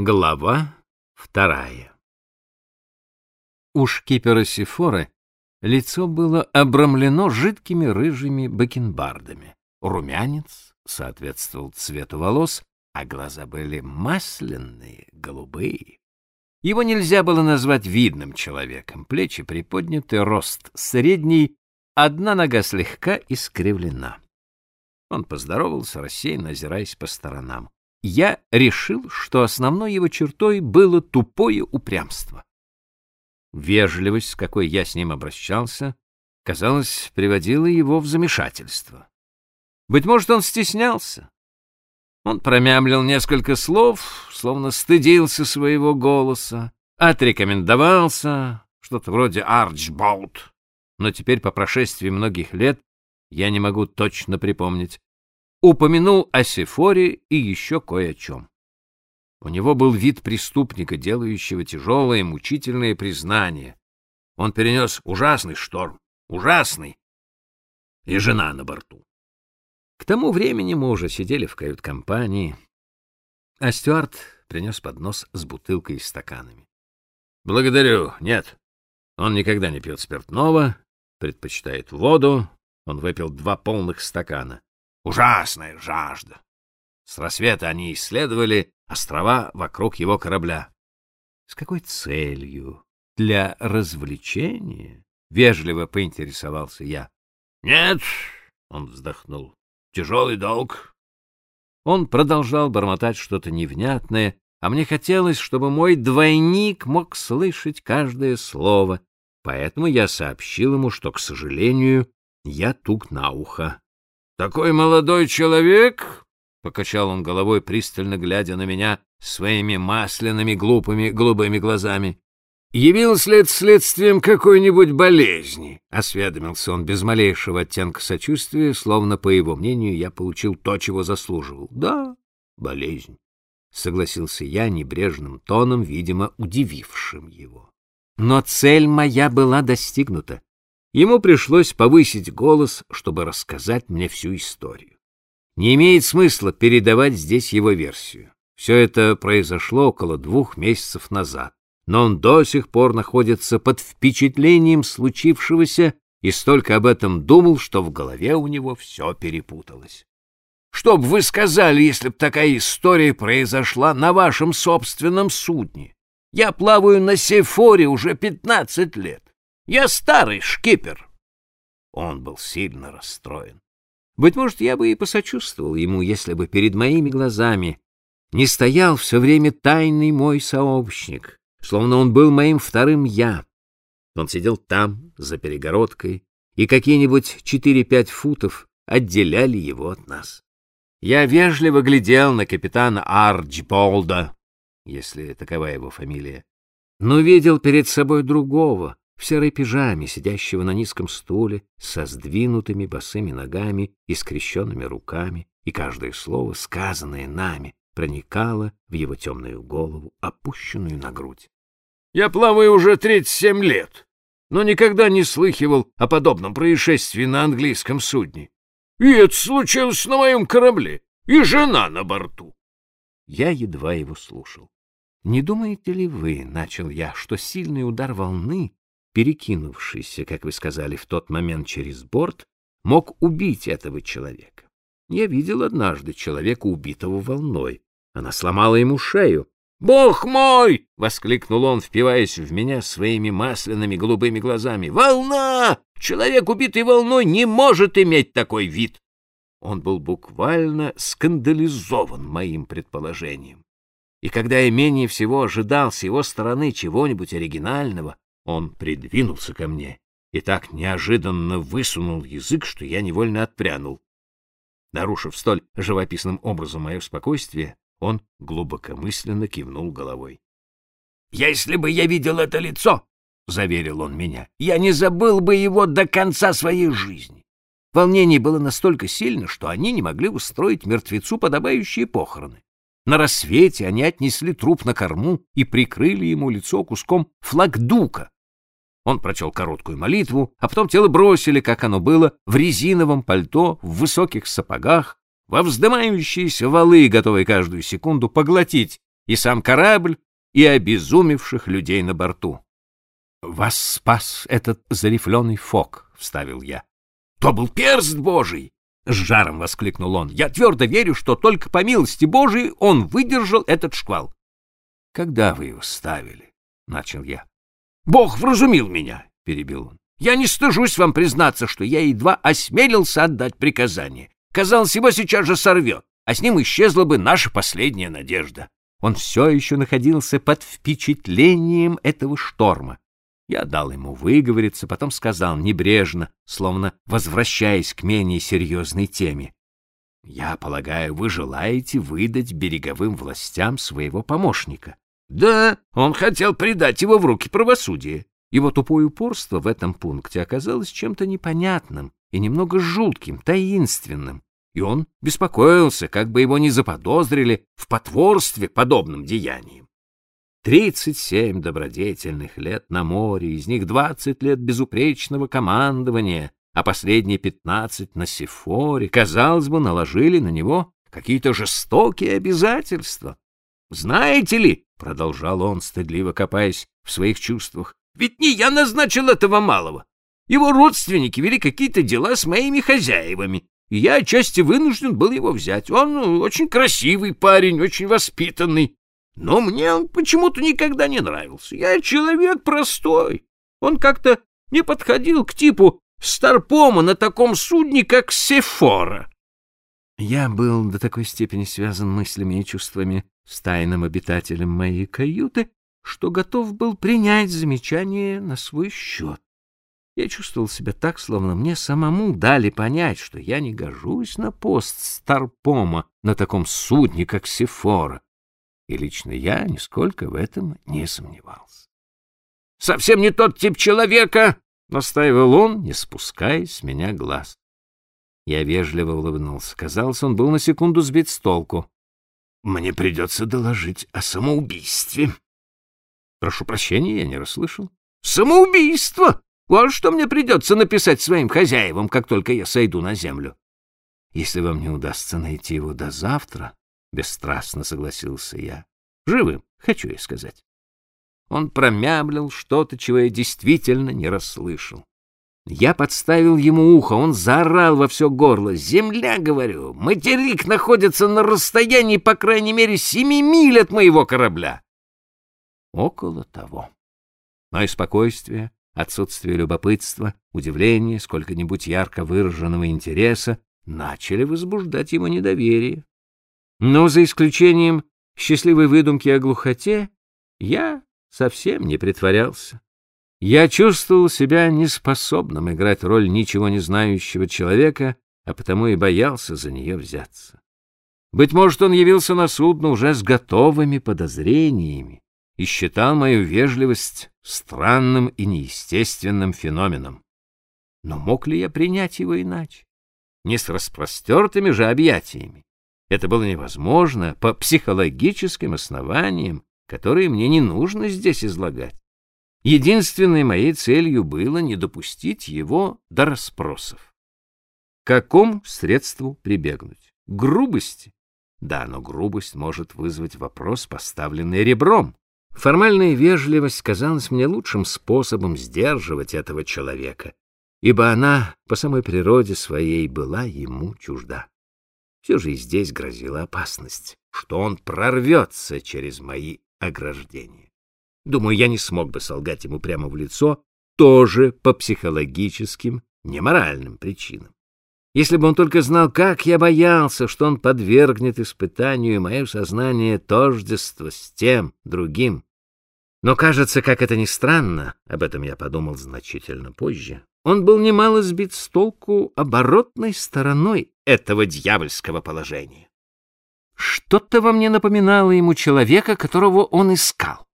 Глава вторая У шкипера Сифоры лицо было обрамлено жидкими рыжими бакенбардами. Румянец соответствовал цвету волос, а глаза были масляные, голубые. Его нельзя было назвать видным человеком. Плечи приподняты, рост средний, одна нога слегка искривлена. Он поздоровался, рассеянно озираясь по сторонам я решил, что основной его чертой было тупое упрямство. Вежливость, с какой я с ним обращался, казалось, приводила его в замешательство. Быть может, он стеснялся. Он промямлил несколько слов, словно стыдился своего голоса, отрекомендовался, что-то вроде «Арчболт», но теперь, по прошествии многих лет, я не могу точно припомнить, упомянул о Сефоре и еще кое о чем. У него был вид преступника, делающего тяжелое, мучительное признание. Он перенес ужасный шторм, ужасный, и жена на борту. К тому времени мы уже сидели в кают-компании, а Стюарт принес поднос с бутылкой и стаканами. — Благодарю, нет. Он никогда не пьет спиртного, предпочитает воду. Он выпил два полных стакана. Ужасная жажда. С рассвета они исследовали острова вокруг его корабля. С какой целью? Для развлечения? Вежливо поинтересовался я. Нет, он вздохнул. Тяжелый долг. Он продолжал бормотать что-то невнятное, а мне хотелось, чтобы мой двойник мог слышать каждое слово, поэтому я сообщил ему, что, к сожалению, я тук на ухо. Такой молодой человек, — покачал он головой, пристально глядя на меня своими масляными глупыми голубыми глазами, — явился ли это следствием какой-нибудь болезни? — осведомился он без малейшего оттенка сочувствия, словно, по его мнению, я получил то, чего заслуживал. — Да, болезнь, — согласился я небрежным тоном, видимо, удивившим его. Но цель моя была достигнута. Ему пришлось повысить голос, чтобы рассказать мне всю историю. Не имеет смысла передавать здесь его версию. Все это произошло около двух месяцев назад, но он до сих пор находится под впечатлением случившегося и столько об этом думал, что в голове у него все перепуталось. Что бы вы сказали, если бы такая история произошла на вашем собственном судне? Я плаваю на Сефоре уже пятнадцать лет. Я старый шкипер. Он был сильно расстроен. Быть может, я бы и посочувствовал ему, если бы перед моими глазами не стоял все время тайный мой сообщник, словно он был моим вторым «я». Он сидел там, за перегородкой, и какие-нибудь четыре-пять футов отделяли его от нас. Я вежливо глядел на капитана Арчболда, если такова его фамилия, но видел перед собой другого, в серой пижаме, сидящего на низком стуле, со сдвинутыми босыми ногами и скрещенными руками, и каждое слово, сказанное нами, проникало в его темную голову, опущенную на грудь. «Я плаваю уже тридцать семь лет, но никогда не слыхивал о подобном происшествии на английском судне. И это случилось на моем корабле, и жена на борту». Я едва его слушал. «Не думаете ли вы, — начал я, — что сильный удар волны перекинувшийся, как вы сказали, в тот момент через борт, мог убить этого человека. Я видел однажды человека, убитого волной. Она сломала ему шею. «Бог мой!» — воскликнул он, впиваясь в меня своими масляными голубыми глазами. «Волна! Человек, убитый волной, не может иметь такой вид!» Он был буквально скандализован моим предположением. И когда я менее всего ожидал с его стороны чего-нибудь оригинального, он придвинулся ко мне и так неожиданно высунул язык, что я невольно отпрянул. Нарушив столь живописным образом мое спокойствие, он глубокомысленно кивнул головой. — Если бы я видел это лицо, — заверил он меня, — я не забыл бы его до конца своей жизни. Волнение было настолько сильно, что они не могли устроить мертвецу подобающие похороны. На рассвете они отнесли труп на корму и прикрыли ему лицо куском флагдука, он прочел короткую молитву, а потом тело бросили, как оно было, в резиновом пальто, в высоких сапогах, во вздымающиеся валы, готовые каждую секунду поглотить и сам корабль, и обезумевших людей на борту. — Вас спас этот зарифленый фок, — вставил я. — То был перст божий! — с жаром воскликнул он. — Я твердо верю, что только по милости Божией он выдержал этот шквал. — Когда вы его ставили? — начал я. — Бог вразумил меня, — перебил он. — Я не стыжусь вам признаться, что я едва осмелился отдать приказание. Казалось, его сейчас же сорвет, а с ним исчезла бы наша последняя надежда. Он все еще находился под впечатлением этого шторма. Я дал ему выговориться, потом сказал небрежно, словно возвращаясь к менее серьезной теме. «Я полагаю, вы желаете выдать береговым властям своего помощника?» «Да, он хотел предать его в руки правосудия». Его тупое упорство в этом пункте оказалось чем-то непонятным и немного жутким, таинственным и он беспокоился, как бы его не заподозрили в потворстве подобным деяниям. Тридцать семь добродетельных лет на море, из них двадцать лет безупречного командования, а последние пятнадцать на Сефоре, казалось бы, наложили на него какие-то жестокие обязательства. «Знаете ли», — продолжал он, стыдливо копаясь в своих чувствах, «ведь не я назначил этого малого. Его родственники вели какие-то дела с моими хозяевами, и я отчасти вынужден был его взять. Он очень красивый парень, очень воспитанный, но мне он почему-то никогда не нравился. Я человек простой. Он как-то не подходил к типу Старпома на таком судне, как Сефора. Я был до такой степени связан мыслями и чувствами с тайным обитателем моей каюты, что готов был принять замечание на свой счет. Я чувствовал себя так, словно мне самому дали понять, что я не гожусь на пост Старпома на таком судне, как Сефора. И лично я нисколько в этом не сомневался. — Совсем не тот тип человека! — настаивал он, не спуская с меня глаз. Я вежливо улыбнулся. Казалось, он был на секунду сбит с толку. — Мне придется доложить о самоубийстве. — Прошу прощения, я не расслышал. — Самоубийство! Вот что мне придется написать своим хозяевам, как только я сойду на землю. Если вам не удастся найти его до завтра, — бесстрастно согласился я, — живым, хочу я сказать. Он промямлил что-то, чего я действительно не расслышал. Я подставил ему ухо, он заорал во все горло. «Земля, — говорю, — материк находится на расстоянии, по крайней мере, семи миль от моего корабля». Около того. Мое спокойствие Отсутствие любопытства, удивления, сколько-нибудь ярко выраженного интереса начали возбуждать его недоверие. Но за исключением счастливой выдумки о глухоте, я совсем не притворялся. Я чувствовал себя неспособным играть роль ничего не знающего человека, а потому и боялся за нее взяться. Быть может, он явился на судно уже с готовыми подозрениями, и считал мою вежливость странным и неестественным феноменом. Но мог ли я принять его иначе? Не с распростертыми же объятиями. Это было невозможно по психологическим основаниям, которые мне не нужно здесь излагать. Единственной моей целью было не допустить его до расспросов. К какому средству прибегнуть? Грубости? Да, но грубость может вызвать вопрос, поставленный ребром. Формальная вежливость казалась мне лучшим способом сдерживать этого человека, ибо она по самой природе своей была ему чужда. Все же и здесь грозила опасность, что он прорвется через мои ограждения. Думаю, я не смог бы солгать ему прямо в лицо, тоже по психологическим, не моральным причинам. Если бы он только знал, как я боялся, что он подвергнет испытанию мое сознание тождества с тем, другим, но, кажется, как это ни странно, об этом я подумал значительно позже, он был немало сбит с толку оборотной стороной этого дьявольского положения. Что-то во мне напоминало ему человека, которого он искал.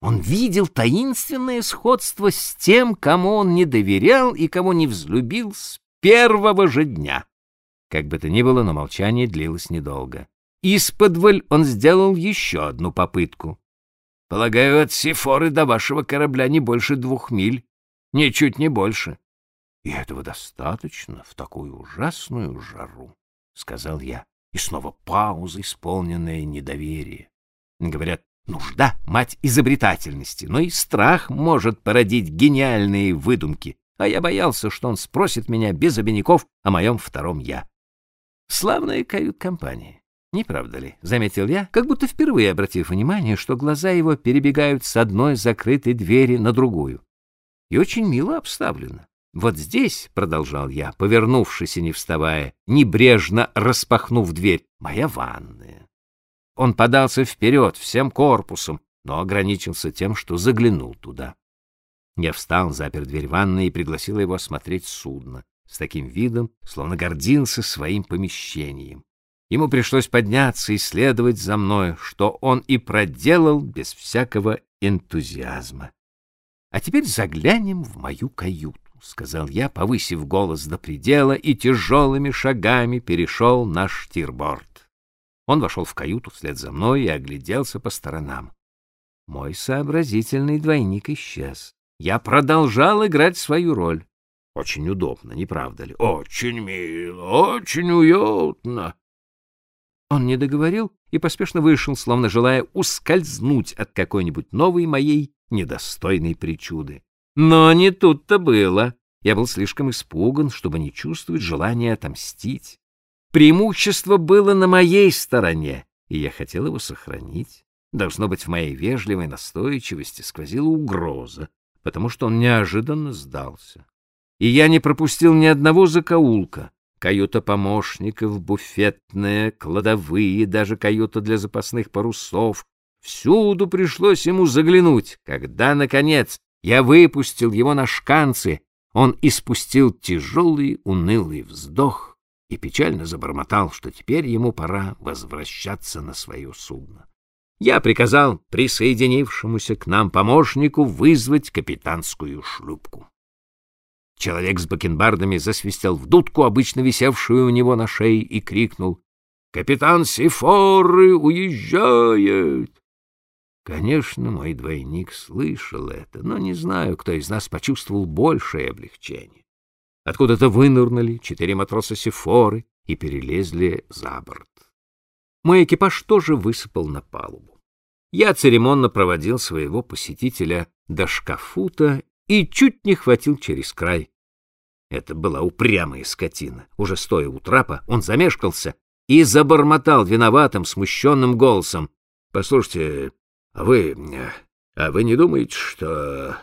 Он видел таинственное сходство с тем, кому он не доверял и кого не взлюбил с первого же дня. Как бы то ни было, но молчание длилось недолго. Исподволь он сделал еще одну попытку. Полагаю, от Сифоры до вашего корабля не больше двух миль. Ничуть не больше. — И этого достаточно в такую ужасную жару, — сказал я. И снова пауза, исполненная недоверия. Говорят, нужда — мать изобретательности, но и страх может породить гениальные выдумки, а я боялся, что он спросит меня без обиняков о моем втором «я». Славная кают-компания. Не правда ли? Заметил я, как будто впервые обратив внимание, что глаза его перебегают с одной закрытой двери на другую. И очень мило обставлено. Вот здесь, — продолжал я, повернувшись и не вставая, небрежно распахнув дверь, — моя ванная. Он подался вперед всем корпусом, но ограничился тем, что заглянул туда. Я встал, запер дверь ванной и пригласил его осмотреть судно, с таким видом, словно гордился своим помещением. Ему пришлось подняться и следовать за мной, что он и проделал без всякого энтузиазма. А теперь заглянем в мою каюту, сказал я, повысив голос до предела, и тяжелыми шагами перешел на штирборд. Он вошел в каюту вслед за мной и огляделся по сторонам. Мой сообразительный двойник исчез. Я продолжал играть свою роль. Очень удобно, не правда ли? Очень мило, очень уютно. Он не договорил и поспешно вышел, словно желая ускользнуть от какой-нибудь новой моей недостойной причуды. Но не тут-то было. Я был слишком испуган, чтобы не чувствовать желания отомстить. Преимущество было на моей стороне, и я хотел его сохранить. Должно быть, в моей вежливой настойчивости сквозила угроза, потому что он неожиданно сдался. И я не пропустил ни одного закоулка, каюта помощников, буфетная, кладовые, даже каюта для запасных парусов. Всюду пришлось ему заглянуть. Когда, наконец, я выпустил его на шканцы, он испустил тяжелый унылый вздох и печально забормотал, что теперь ему пора возвращаться на свое судно. Я приказал присоединившемуся к нам помощнику вызвать капитанскую шлюпку. Человек с бакенбардами засвистел в дудку, обычно висевшую у него на шее, и крикнул «Капитан Сифоры уезжает!» Конечно, мой двойник слышал это, но не знаю, кто из нас почувствовал большее облегчение. Откуда-то вынырнули четыре матроса Сифоры и перелезли за борт. Мой экипаж тоже высыпал на палубу. Я церемонно проводил своего посетителя до шкафута и чуть не хватил через край. Это была упрямая скотина. Уже стоя у трапа, он замешкался и забормотал виноватым, смущенным голосом. — Послушайте, а вы... а вы не думаете, что...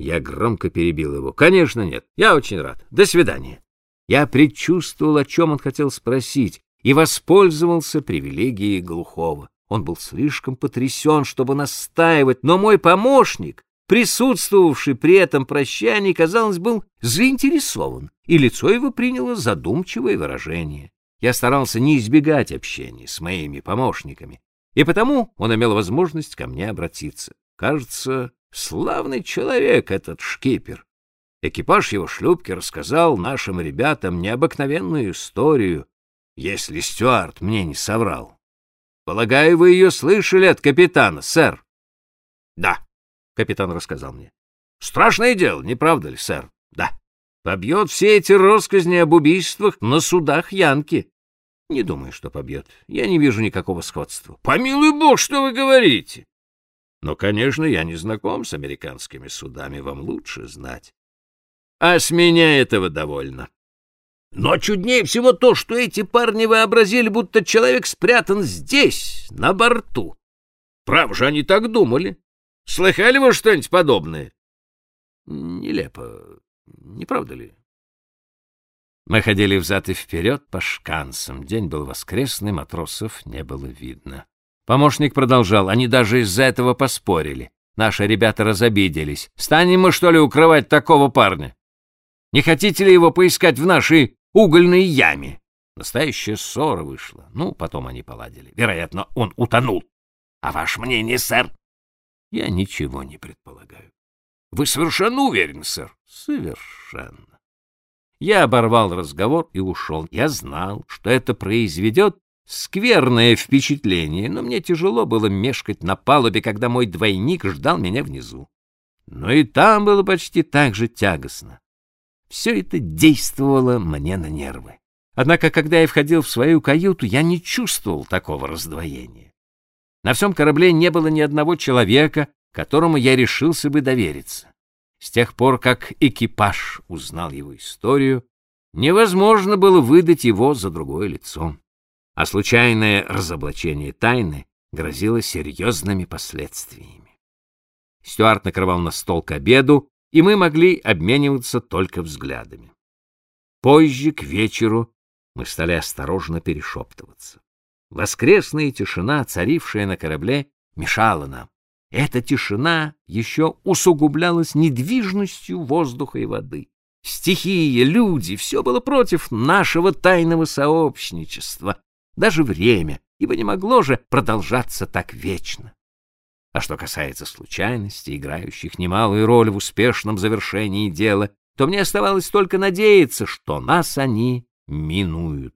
Я громко перебил его. — Конечно, нет. Я очень рад. До свидания. Я предчувствовал, о чем он хотел спросить, и воспользовался привилегией глухого. Он был слишком потрясен, чтобы настаивать, но мой помощник присутствовавший при этом прощании, казалось, был заинтересован, и лицо его приняло задумчивое выражение. Я старался не избегать общения с моими помощниками, и потому он имел возможность ко мне обратиться. Кажется, славный человек этот шкипер. Экипаж его шлюпки рассказал нашим ребятам необыкновенную историю, если Стюарт мне не соврал. Полагаю, вы ее слышали от капитана, сэр? — Да, капитан рассказал мне. Страшное дело, не правда ли, сэр? Да. Побьет все эти россказни об убийствах на судах Янки. Не думаю, что побьет. Я не вижу никакого сходства. Помилуй бог, что вы говорите. Но, конечно, я не знаком с американскими судами, вам лучше знать. А с меня этого довольно. Но чуднее всего то, что эти парни вообразили, будто человек спрятан здесь, на борту. Право же они так думали. Слыхали вы что-нибудь подобное? Нелепо, не правда ли? Мы ходили взад и вперед по шканцам. День был воскресный, матросов не было видно. Помощник продолжал. Они даже из-за этого поспорили. Наши ребята разобиделись. Станем мы, что ли, укрывать такого парня? Не хотите ли его поискать в нашей угольной яме? Настоящая ссора вышла. Ну, потом они поладили. Вероятно, он утонул. А ваше мнение, сэр? Я ничего не предполагаю. Вы совершенно уверены, сэр? Совершенно. Я оборвал разговор и ушел. Я знал, что это произведет скверное впечатление, но мне тяжело было мешкать на палубе, когда мой двойник ждал меня внизу. Но и там было почти так же тягостно. Все это действовало мне на нервы. Однако, когда я входил в свою каюту, я не чувствовал такого раздвоения. На всем корабле не было ни одного человека, которому я решился бы довериться. С тех пор, как экипаж узнал его историю, невозможно было выдать его за другое лицо, а случайное разоблачение тайны грозило серьезными последствиями. Стюарт накрывал на стол к обеду, и мы могли обмениваться только взглядами. Позже, к вечеру, мы стали осторожно перешептываться. Воскресная тишина, царившая на корабле, мешала нам. Эта тишина еще усугублялась недвижностью воздуха и воды. Стихия, люди — все было против нашего тайного сообщничества. Даже время, ибо не могло же продолжаться так вечно. А что касается случайностей, играющих немалую роль в успешном завершении дела, то мне оставалось только надеяться, что нас они минуют.